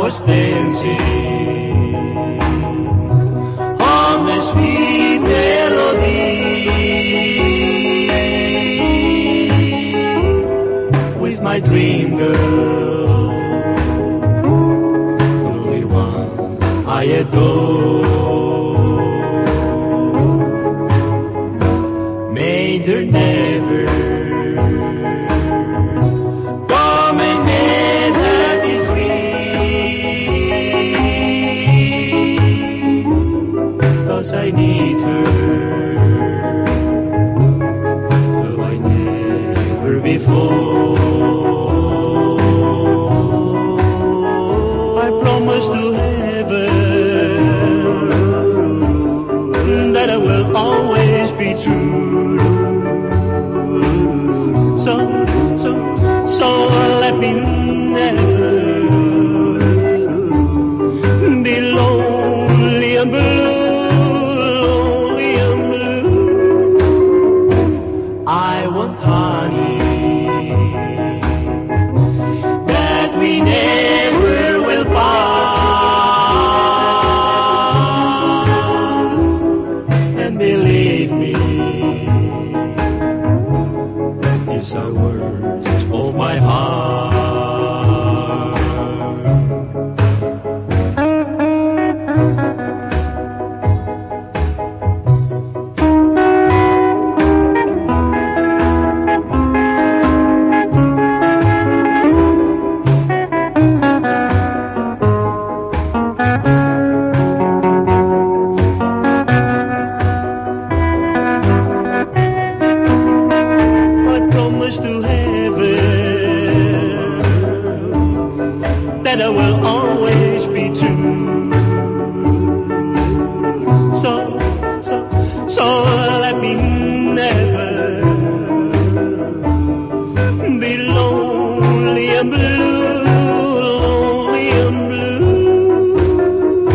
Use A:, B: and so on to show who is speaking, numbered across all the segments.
A: was dancing on the sweet melody with my dream girl, the only one I adore. Made her never dream. Cause I need her, I never before. I promise to heaven that I will always be true. Words of my heart. better will always be true. So, so, so let me never be lonely and blue, lonely and blue.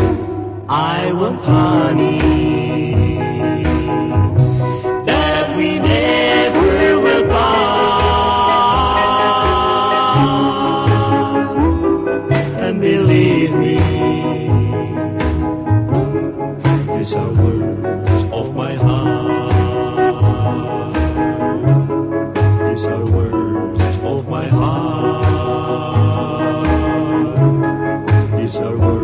A: I want honey. that we never will buy. So.